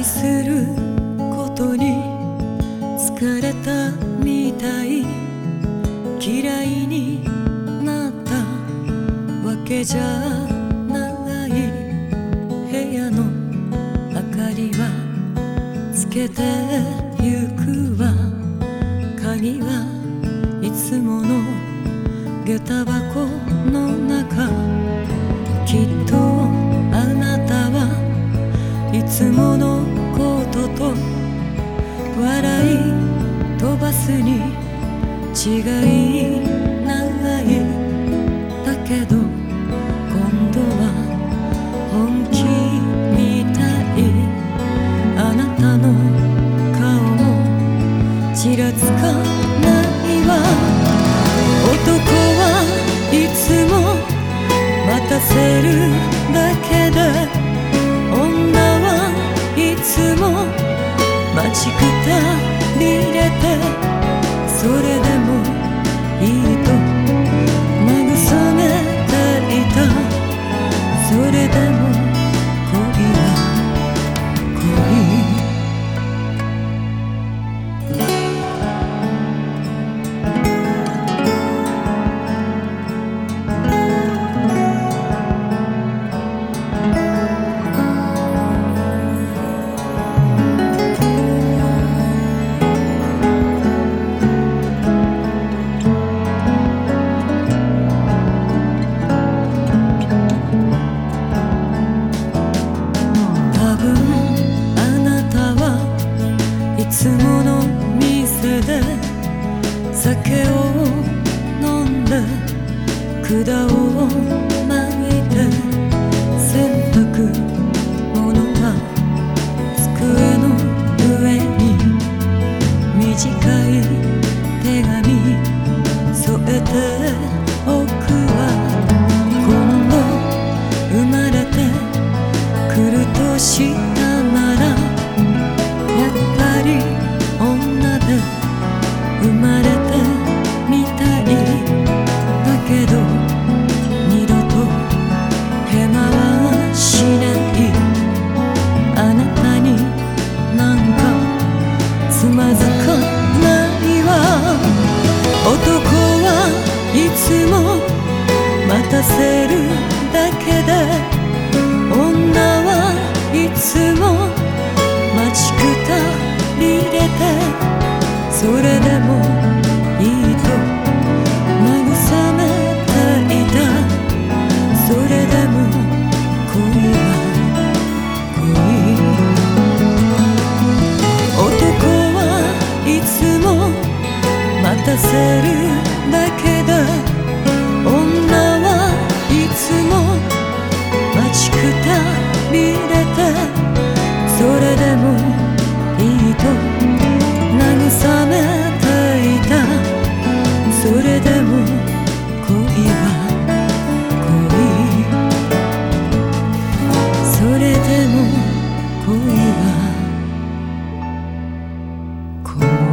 愛することに疲れたみたい嫌いになったわけじゃない。部屋の明かりはつけてゆくわ。鍵はいつもの下駄箱の中。きっとあなたはいつものばすに違いないだけど今度は本気みたい。あなたの顔もちらつかないわ。男はいつも待たせるだけで女はいつも待ちくた。入れて酒を飲んだ管を巻いて洗濯物は机の上に短いるだけだ。女はいつも待ちくたびれてそれでもいいと慰めていた。それでも恋は恋。それでも恋は恋。